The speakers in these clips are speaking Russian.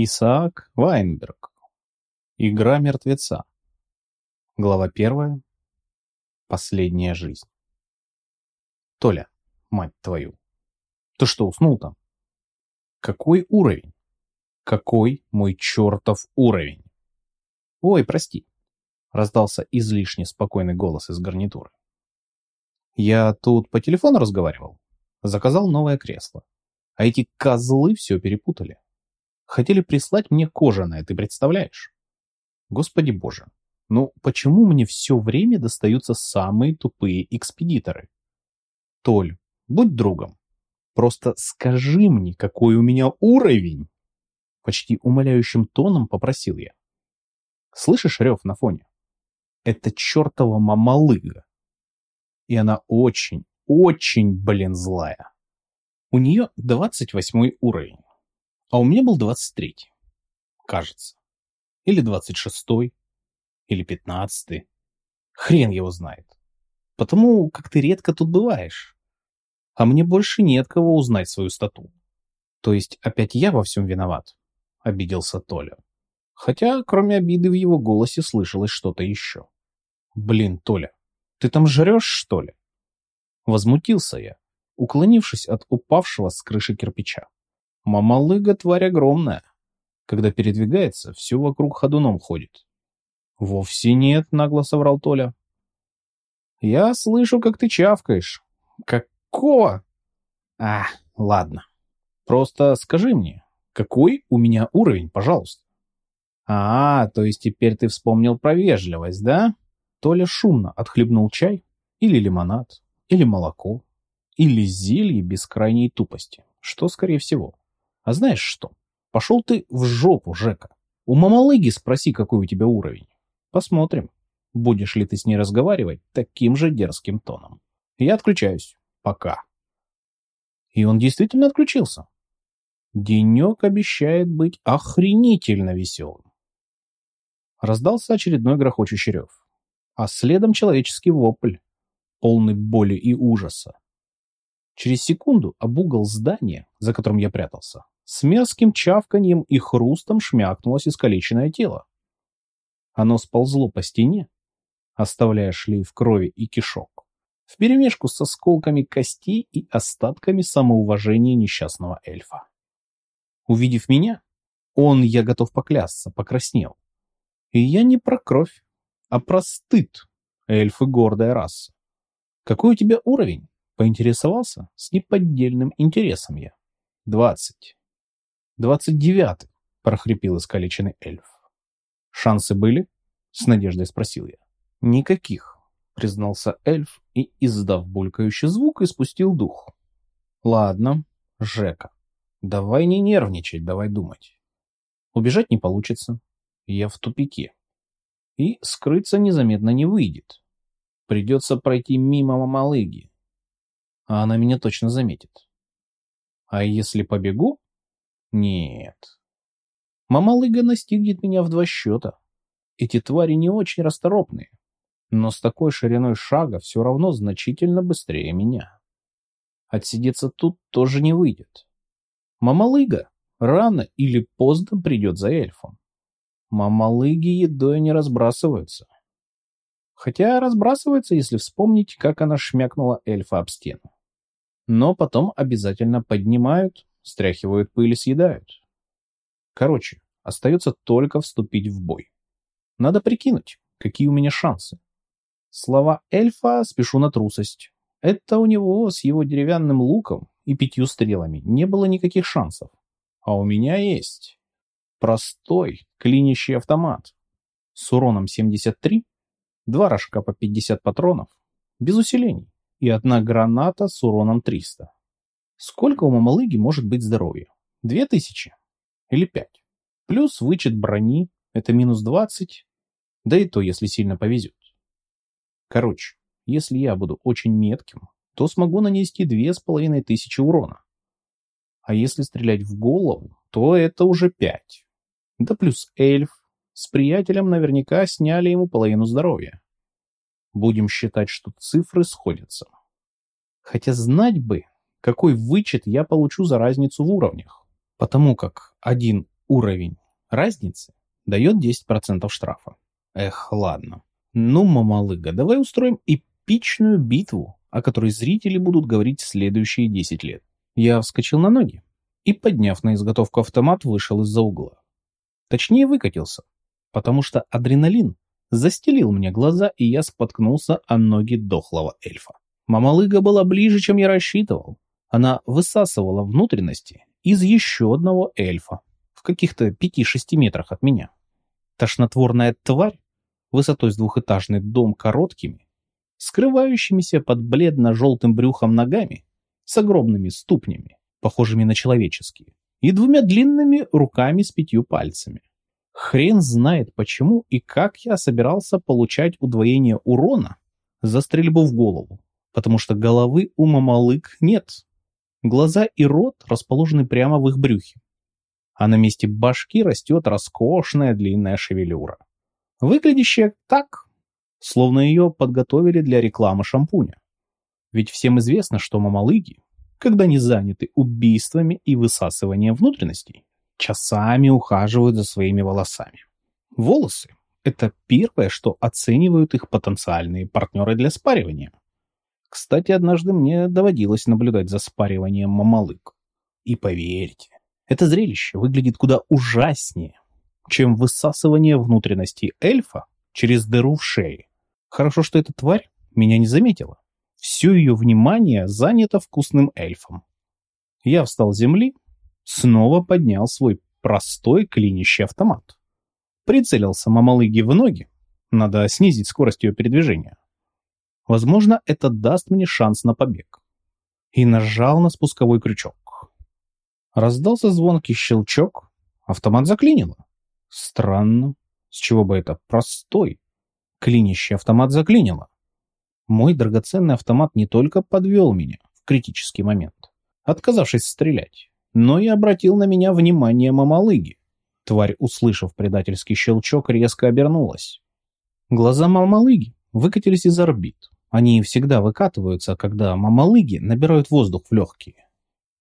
Исаак Вайнберг. Игра мертвеца. Глава первая. Последняя жизнь. Толя, мать твою. Ты что, уснул там? Какой уровень? Какой мой чертов уровень? Ой, прости. Раздался излишне спокойный голос из гарнитуры. Я тут по телефону разговаривал. Заказал новое кресло. А эти козлы все перепутали. Хотели прислать мне кожаное, ты представляешь? Господи боже, ну почему мне все время достаются самые тупые экспедиторы? Толь, будь другом. Просто скажи мне, какой у меня уровень. Почти умоляющим тоном попросил я. Слышишь рев на фоне? Это чертова мамалыга. И она очень, очень, блин, злая. У нее 28 уровень. А у меня был 23 кажется. Или 26 или 15 Хрен его знает. Потому как ты редко тут бываешь. А мне больше нет кого узнать свою стату. То есть опять я во всем виноват, обиделся Толя. Хотя, кроме обиды, в его голосе слышалось что-то еще. Блин, Толя, ты там жрешь, что ли? Возмутился я, уклонившись от упавшего с крыши кирпича. Мамалыга тварь огромная. Когда передвигается, все вокруг ходуном ходит. Вовсе нет, нагло соврал Толя. Я слышу, как ты чавкаешь. Какого? А, ладно. Просто скажи мне, какой у меня уровень, пожалуйста? А, то есть теперь ты вспомнил про вежливость, да? Толя шумно отхлебнул чай или лимонад, или молоко, или зелье без крайней тупости, что скорее всего. А знаешь что? Пошел ты в жопу, Жека. У мамалыги спроси, какой у тебя уровень. Посмотрим, будешь ли ты с ней разговаривать таким же дерзким тоном. Я отключаюсь. Пока. И он действительно отключился. Денек обещает быть охренительно веселым. Раздался очередной грохочущий рев, а следом человеческий вопль, полный боли и ужаса. Через секунду об угол здания, за которым я прятался, с мерзким чавканьем и хрустом шмякнулось искалеченное тело. Оно сползло по стене, оставляя шлейф крови и кишок, вперемешку с осколками костей и остатками самоуважения несчастного эльфа. Увидев меня, он, я готов поклясться, покраснел. И я не про кровь, а про стыд, эльфы гордая раса. Какой у тебя уровень? Поинтересовался с неподдельным интересом я. Двадцать. «Двадцать девятый», — прохрипел искалеченный эльф. «Шансы были?» — с надеждой спросил я. «Никаких», — признался эльф и, издав булькающий звук, испустил дух. «Ладно, Жека, давай не нервничать, давай думать. Убежать не получится. Я в тупике. И скрыться незаметно не выйдет. Придется пройти мимо мамалыги. А она меня точно заметит. А если побегу, нет. Мамалыга настигнет меня в два счета. Эти твари не очень расторопные, но с такой шириной шага все равно значительно быстрее меня. Отсидеться тут тоже не выйдет. Мамалыга рано или поздно придет за эльфом. Мамалыги едой не разбрасываются. Хотя разбрасывается, если вспомнить, как она шмякнула эльфа об стену. Но потом обязательно поднимают, стряхивают пыль и съедают. Короче, остается только вступить в бой. Надо прикинуть, какие у меня шансы. Слова эльфа спешу на трусость. Это у него с его деревянным луком и пятью стрелами не было никаких шансов. А у меня есть. Простой клинящий автомат. С уроном 73, два рожка по 50 патронов, без усилений, и одна граната с уроном 300. Сколько у мамалыги может быть здоровья? Две тысячи? Или пять? Плюс вычет брони, это минус двадцать, да и то, если сильно повезет. Короче, если я буду очень метким, то смогу нанести две с половиной тысячи урона. А если стрелять в голову, то это уже пять. Да плюс эльф. С приятелем наверняка сняли ему половину здоровья. Будем считать, что цифры сходятся. Хотя знать бы, какой вычет я получу за разницу в уровнях. Потому как один уровень разницы дает 10% штрафа. Эх, ладно. Ну, мамалыга, давай устроим эпичную битву, о которой зрители будут говорить следующие 10 лет. Я вскочил на ноги и, подняв на изготовку автомат, вышел из-за угла. Точнее, выкатился, потому что адреналин застелил мне глаза, и я споткнулся о ноги дохлого эльфа. Мамалыга была ближе, чем я рассчитывал. Она высасывала внутренности из еще одного эльфа в каких-то пяти-шести метрах от меня. Тошнотворная тварь, высотой с двухэтажный дом короткими, скрывающимися под бледно-желтым брюхом ногами, с огромными ступнями, похожими на человеческие, и двумя длинными руками с пятью пальцами. Хрен знает почему и как я собирался получать удвоение урона за стрельбу в голову, потому что головы у мамалык нет. Глаза и рот расположены прямо в их брюхе, а на месте башки растет роскошная длинная шевелюра, выглядящая так, словно ее подготовили для рекламы шампуня. Ведь всем известно, что мамалыги, когда не заняты убийствами и высасыванием внутренностей, часами ухаживают за своими волосами. Волосы – это первое, что оценивают их потенциальные партнеры для спаривания. Кстати, однажды мне доводилось наблюдать за спариванием мамалык. И поверьте, это зрелище выглядит куда ужаснее, чем высасывание внутренностей эльфа через дыру в шее. Хорошо, что эта тварь меня не заметила. Все ее внимание занято вкусным эльфом. Я встал с земли снова поднял свой простой клинящий автомат. Прицелился мамалыги в ноги. Надо снизить скорость ее передвижения. Возможно, это даст мне шанс на побег. И нажал на спусковой крючок. Раздался звонкий щелчок. Автомат заклинило. Странно. С чего бы это? Простой. Клинящий автомат заклинило. Мой драгоценный автомат не только подвел меня в критический момент, отказавшись стрелять, но и обратил на меня внимание мамалыги. Тварь, услышав предательский щелчок, резко обернулась. Глаза мамалыги выкатились из орбит. Они всегда выкатываются, когда мамалыги набирают воздух в легкие.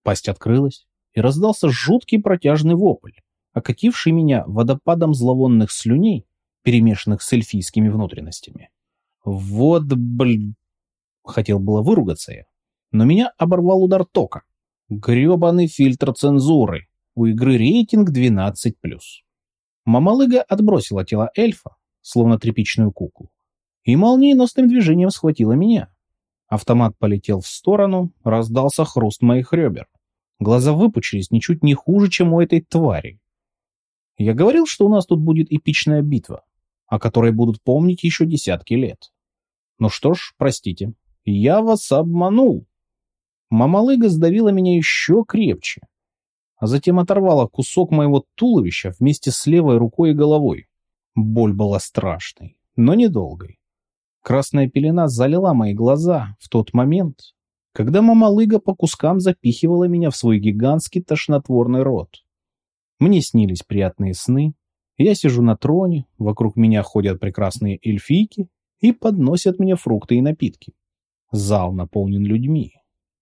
Пасть открылась, и раздался жуткий протяжный вопль, окативший меня водопадом зловонных слюней, перемешанных с эльфийскими внутренностями. Вот, бль... Хотел было выругаться я, но меня оборвал удар тока. Гребаный фильтр цензуры. У игры рейтинг 12+. Мамалыга отбросила тело эльфа, словно тряпичную куклу, и молниеносным движением схватила меня. Автомат полетел в сторону, раздался хруст моих ребер. Глаза выпучились ничуть не хуже, чем у этой твари. Я говорил, что у нас тут будет эпичная битва, о которой будут помнить еще десятки лет. Ну что ж, простите, я вас обманул. Мамалыга сдавила меня еще крепче, а затем оторвала кусок моего туловища вместе с левой рукой и головой. Боль была страшной, но недолгой. Красная пелена залила мои глаза в тот момент, когда мамалыга по кускам запихивала меня в свой гигантский тошнотворный рот. Мне снились приятные сны. Я сижу на троне, вокруг меня ходят прекрасные эльфийки и подносят мне фрукты и напитки. Зал наполнен людьми,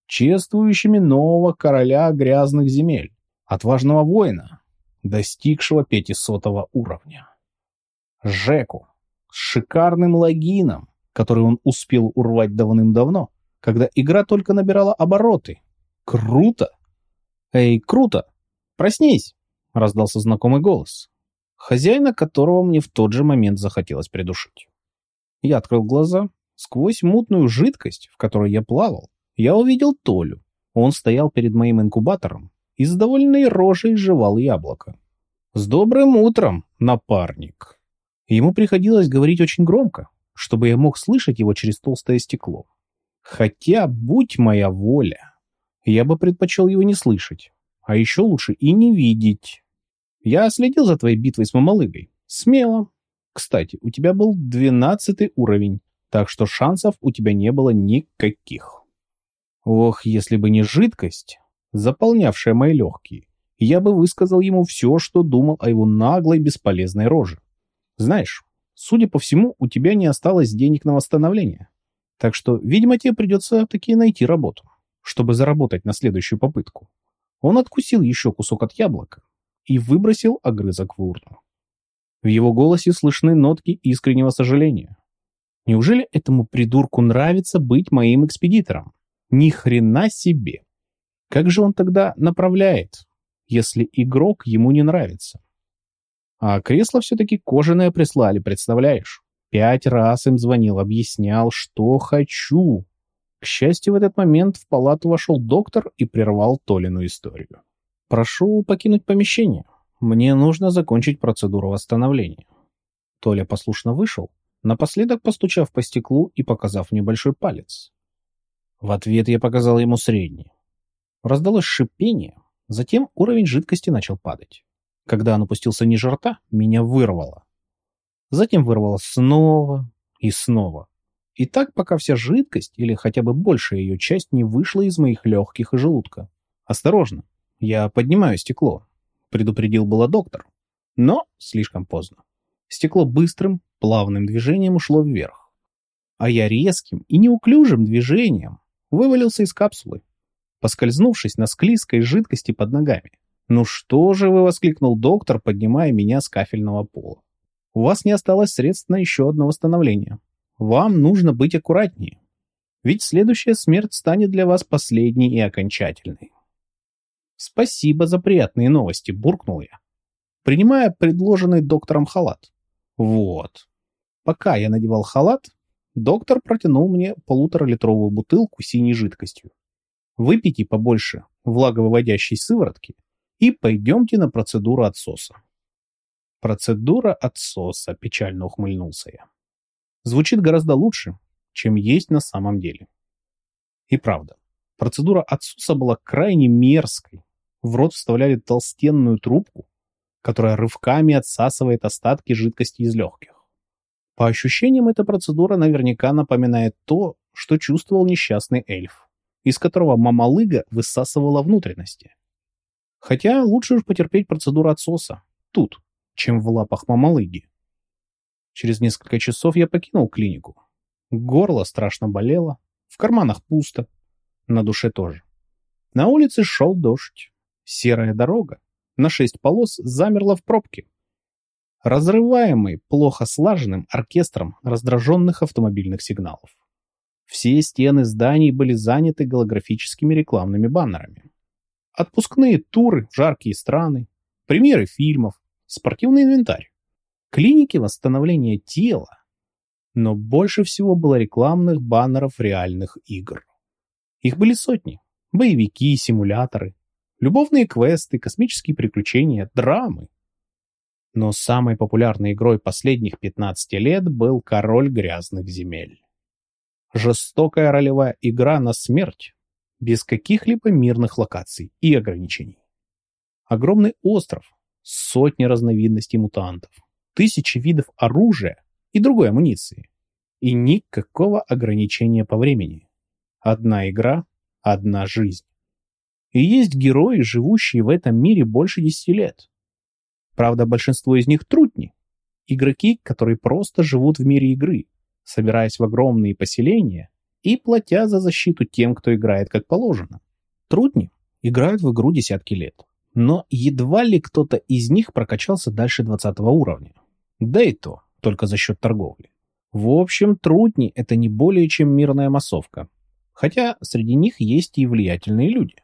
чествующими нового короля грязных земель, отважного воина, достигшего пятисотого уровня. Жеку с шикарным логином, который он успел урвать давным-давно, когда игра только набирала обороты. Круто! Эй, круто! Проснись! Раздался знакомый голос, хозяина которого мне в тот же момент захотелось придушить. Я открыл глаза. Сквозь мутную жидкость, в которой я плавал, я увидел Толю. Он стоял перед моим инкубатором и с довольной рожей жевал яблоко. «С добрым утром, напарник!» Ему приходилось говорить очень громко, чтобы я мог слышать его через толстое стекло. Хотя, будь моя воля, я бы предпочел его не слышать, а еще лучше и не видеть. Я следил за твоей битвой с Мамалыгой. Смело. Кстати, у тебя был двенадцатый уровень, так что шансов у тебя не было никаких. Ох, если бы не жидкость, заполнявшая мои легкие, я бы высказал ему все, что думал о его наглой бесполезной роже. Знаешь, судя по всему, у тебя не осталось денег на восстановление. Так что, видимо, тебе придется таки найти работу, чтобы заработать на следующую попытку. Он откусил еще кусок от яблока и выбросил огрызок в урну. В его голосе слышны нотки искреннего сожаления. Неужели этому придурку нравится быть моим экспедитором? Ни хрена себе! Как же он тогда направляет, если игрок ему не нравится? А кресло все-таки кожаное прислали, представляешь? Пять раз им звонил, объяснял, что хочу. К счастью, в этот момент в палату вошел доктор и прервал Толину историю. «Прошу покинуть помещение. Мне нужно закончить процедуру восстановления». Толя послушно вышел, напоследок постучав по стеклу и показав небольшой палец. В ответ я показал ему средний. Раздалось шипение, затем уровень жидкости начал падать. Когда он опустился ниже рта, меня вырвало. Затем вырвало снова и снова. И так, пока вся жидкость, или хотя бы большая ее часть, не вышла из моих легких и желудка. «Осторожно, я поднимаю стекло», — предупредил было доктор. Но слишком поздно. Стекло быстрым, плавным движением ушло вверх. А я резким и неуклюжим движением вывалился из капсулы, поскользнувшись на склизкой жидкости под ногами. «Ну что же вы?» — воскликнул доктор, поднимая меня с кафельного пола. «У вас не осталось средств на еще одно восстановление. Вам нужно быть аккуратнее, ведь следующая смерть станет для вас последней и окончательной». «Спасибо за приятные новости», — буркнул я, принимая предложенный доктором халат. «Вот». Пока я надевал халат, доктор протянул мне полуторалитровую бутылку синей жидкостью. «Выпейте побольше влаговыводящей сыворотки и пойдемте на процедуру отсоса. Процедура отсоса, печально ухмыльнулся я. Звучит гораздо лучше, чем есть на самом деле. И правда, процедура отсоса была крайне мерзкой. В рот вставляли толстенную трубку, которая рывками отсасывает остатки жидкости из легких. По ощущениям, эта процедура наверняка напоминает то, что чувствовал несчастный эльф, из которого мамалыга высасывала внутренности. Хотя лучше уж потерпеть процедуру отсоса тут, чем в лапах мамалыги. Через несколько часов я покинул клинику. Горло страшно болело, в карманах пусто, на душе тоже. На улице шел дождь. Серая дорога на шесть полос замерла в пробке, разрываемый плохо слаженным оркестром раздраженных автомобильных сигналов. Все стены зданий были заняты голографическими рекламными баннерами. Отпускные туры в жаркие страны, премьеры фильмов, спортивный инвентарь, клиники восстановления тела. Но больше всего было рекламных баннеров реальных игр. Их были сотни. Боевики, симуляторы, любовные квесты, космические приключения, драмы. Но самой популярной игрой последних 15 лет был «Король грязных земель». Жестокая ролевая игра на смерть, без каких-либо мирных локаций и ограничений. Огромный остров, сотни разновидностей мутантов, тысячи видов оружия и другой амуниции. И никакого ограничения по времени. Одна игра, одна жизнь. И есть герои, живущие в этом мире больше десяти лет. Правда, большинство из них трутни. Игроки, которые просто живут в мире игры, собираясь в огромные поселения и платя за защиту тем, кто играет как положено. Трудни играют в игру десятки лет, но едва ли кто-то из них прокачался дальше 20 уровня. Да и то, только за счет торговли. В общем, трудни — это не более чем мирная массовка. Хотя среди них есть и влиятельные люди.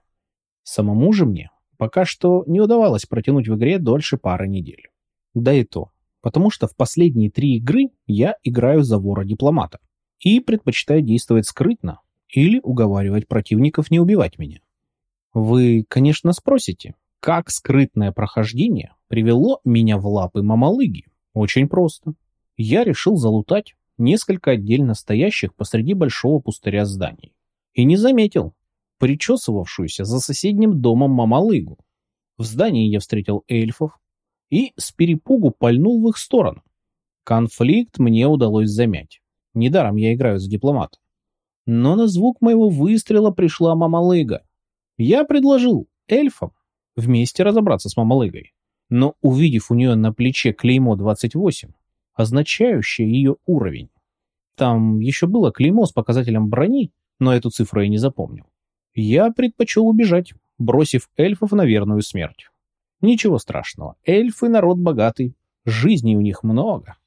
Самому же мне пока что не удавалось протянуть в игре дольше пары недель. Да и то, потому что в последние три игры я играю за вора-дипломата и предпочитаю действовать скрытно или уговаривать противников не убивать меня. Вы, конечно, спросите, как скрытное прохождение привело меня в лапы мамалыги? Очень просто. Я решил залутать несколько отдельно стоящих посреди большого пустыря зданий. И не заметил причесывавшуюся за соседним домом мамалыгу. В здании я встретил эльфов и с перепугу пальнул в их сторону. Конфликт мне удалось замять. Недаром я играю за дипломата. Но на звук моего выстрела пришла мамалыга. Я предложил эльфам вместе разобраться с мамалыгой. Но увидев у нее на плече клеймо 28, означающее ее уровень, там еще было клеймо с показателем брони, но эту цифру я не запомнил. Я предпочел убежать, бросив эльфов на верную смерть. Ничего страшного, эльфы народ богатый, жизни у них много.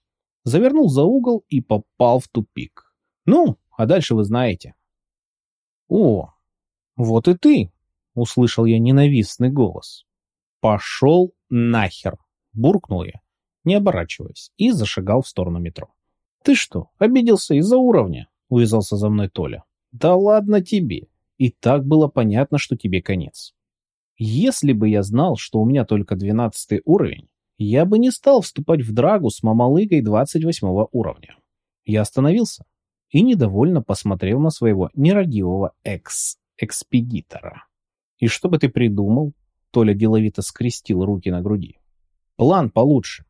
Завернул за угол и попал в тупик. Ну, а дальше вы знаете. О, вот и ты, услышал я ненавистный голос. Пошел нахер, буркнул я, не оборачиваясь, и зашагал в сторону метро. Ты что, обиделся из-за уровня? Увязался за мной Толя. Да ладно тебе. И так было понятно, что тебе конец. Если бы я знал, что у меня только 12 уровень, я бы не стал вступать в драгу с мамалыгой 28 уровня. Я остановился и недовольно посмотрел на своего нерадивого экс-экспедитора. И что бы ты придумал? Толя деловито скрестил руки на груди. План получше.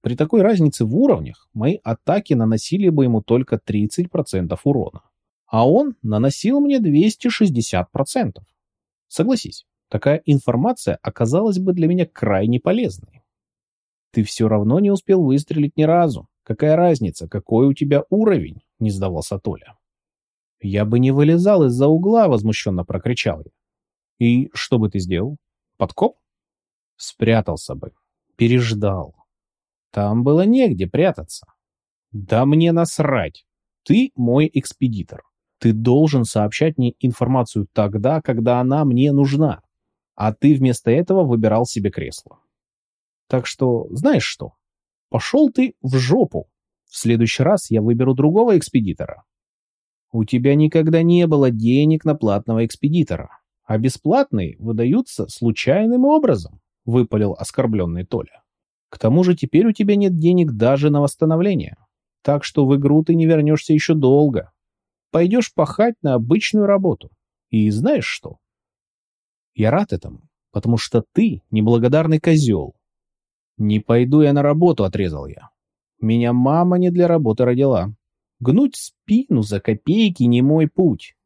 При такой разнице в уровнях мои атаки наносили бы ему только 30% урона. А он наносил мне 260%. Согласись, такая информация оказалась бы для меня крайне полезной. Ты все равно не успел выстрелить ни разу. Какая разница, какой у тебя уровень? Не сдавался Толя. Я бы не вылезал из-за угла, возмущенно прокричал я. И что бы ты сделал? Подкоп? Спрятался бы. Переждал. Там было негде прятаться. Да мне насрать. Ты мой экспедитор. Ты должен сообщать мне информацию тогда, когда она мне нужна. А ты вместо этого выбирал себе кресло. Так что, знаешь что? Пошел ты в жопу. В следующий раз я выберу другого экспедитора. У тебя никогда не было денег на платного экспедитора, а бесплатные выдаются случайным образом, выпалил оскорбленный Толя. К тому же теперь у тебя нет денег даже на восстановление. Так что в игру ты не вернешься еще долго. Пойдешь пахать на обычную работу. И знаешь что? Я рад этому, потому что ты неблагодарный козел, «Не пойду я на работу», — отрезал я. «Меня мама не для работы родила. Гнуть спину за копейки не мой путь.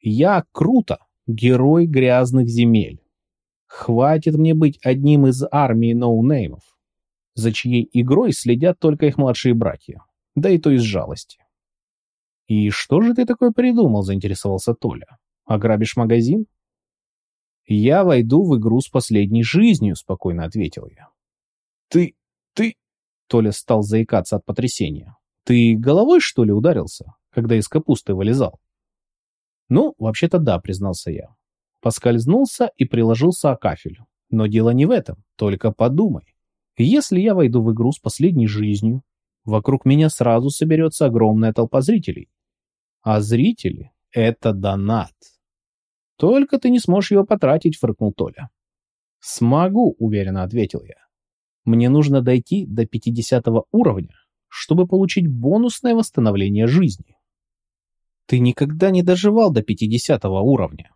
Я круто, герой грязных земель. Хватит мне быть одним из армии ноунеймов, за чьей игрой следят только их младшие братья, да и то из жалости». «И что же ты такое придумал?» — заинтересовался Толя. «Ограбишь магазин?» «Я войду в игру с последней жизнью», — спокойно ответил я. «Ты... ты...» Толя стал заикаться от потрясения. «Ты головой, что ли, ударился, когда из капусты вылезал?» «Ну, вообще-то да», — признался я. Поскользнулся и приложился о кафель. Но дело не в этом, только подумай. Если я войду в игру с последней жизнью, вокруг меня сразу соберется огромная толпа зрителей. А зрители — это донат. Только ты не сможешь его потратить, фыркнул Толя. Смогу, уверенно ответил я. Мне нужно дойти до 50 уровня, чтобы получить бонусное восстановление жизни. Ты никогда не доживал до 50 уровня.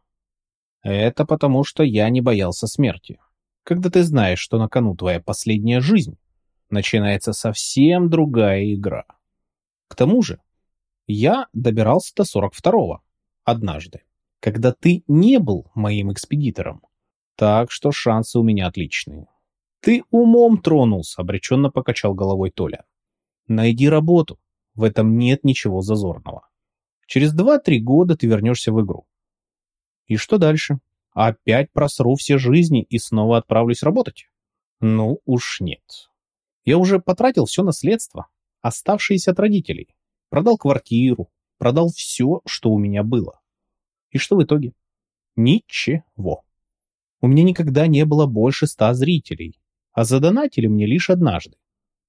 Это потому, что я не боялся смерти. Когда ты знаешь, что на кону твоя последняя жизнь, начинается совсем другая игра. К тому же, я добирался до 42-го однажды, когда ты не был моим экспедитором. Так что шансы у меня отличные. «Ты умом тронулся», — обреченно покачал головой Толя. «Найди работу. В этом нет ничего зазорного. Через два-три года ты вернешься в игру. И что дальше? Опять просру все жизни и снова отправлюсь работать? Ну уж нет. Я уже потратил все наследство, оставшееся от родителей. Продал квартиру, продал все, что у меня было. И что в итоге? Ничего. У меня никогда не было больше ста зрителей, а задонатили мне лишь однажды.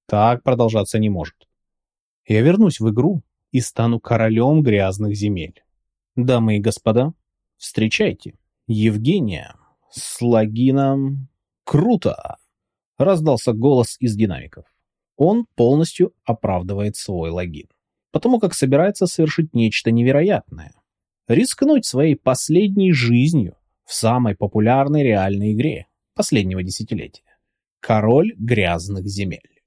Так продолжаться не может. Я вернусь в игру и стану королем грязных земель. Дамы и господа, встречайте, Евгения с логином «Круто!» раздался голос из динамиков. Он полностью оправдывает свой логин, потому как собирается совершить нечто невероятное. Рискнуть своей последней жизнью в самой популярной реальной игре последнего десятилетия. Король грязных земель.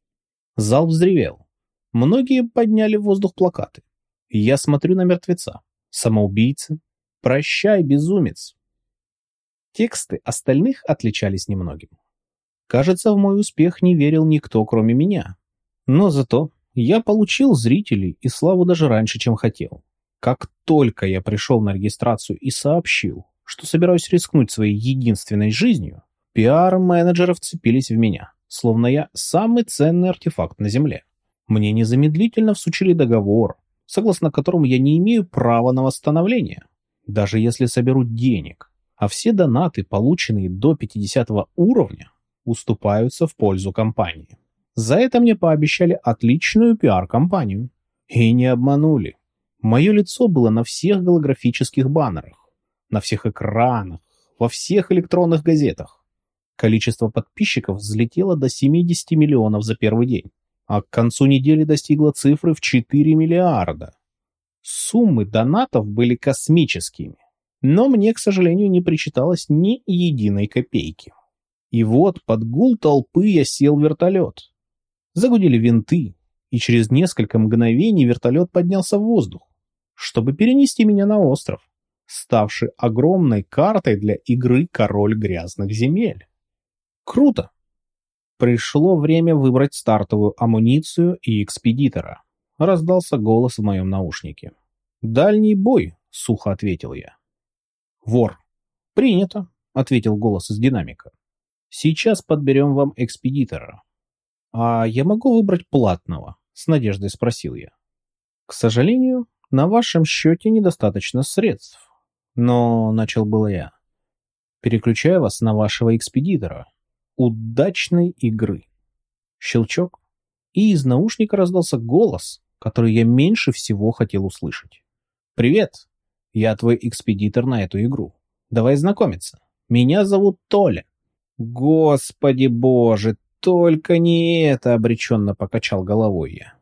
Зал взревел. Многие подняли в воздух плакаты. Я смотрю на мертвеца. Самоубийца. Прощай, безумец. Тексты остальных отличались немногим. Кажется, в мой успех не верил никто, кроме меня. Но зато я получил зрителей и славу даже раньше, чем хотел. Как только я пришел на регистрацию и сообщил, что собираюсь рискнуть своей единственной жизнью, Пиар-менеджеры вцепились в меня, словно я самый ценный артефакт на Земле. Мне незамедлительно всучили договор, согласно которому я не имею права на восстановление, даже если соберут денег, а все донаты, полученные до 50 уровня, уступаются в пользу компании. За это мне пообещали отличную пиар-компанию. И не обманули. Мое лицо было на всех голографических баннерах, на всех экранах, во всех электронных газетах. Количество подписчиков взлетело до 70 миллионов за первый день, а к концу недели достигло цифры в 4 миллиарда. Суммы донатов были космическими, но мне, к сожалению, не причиталось ни единой копейки. И вот под гул толпы я сел в вертолет. Загудели винты, и через несколько мгновений вертолет поднялся в воздух, чтобы перенести меня на остров, ставший огромной картой для игры «Король грязных земель». Круто! Пришло время выбрать стартовую амуницию и экспедитора. Раздался голос в моем наушнике. «Дальний бой», — сухо ответил я. «Вор». «Принято», — ответил голос из динамика. Сейчас подберем вам экспедитора. А я могу выбрать платного? С надеждой спросил я. К сожалению, на вашем счете недостаточно средств. Но начал было я. Переключаю вас на вашего экспедитора. Удачной игры. Щелчок. И из наушника раздался голос, который я меньше всего хотел услышать. «Привет! Я твой экспедитор на эту игру. Давай знакомиться. Меня зовут Толя. «Господи боже, только не это!» — обреченно покачал головой я.